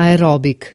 aeróbic.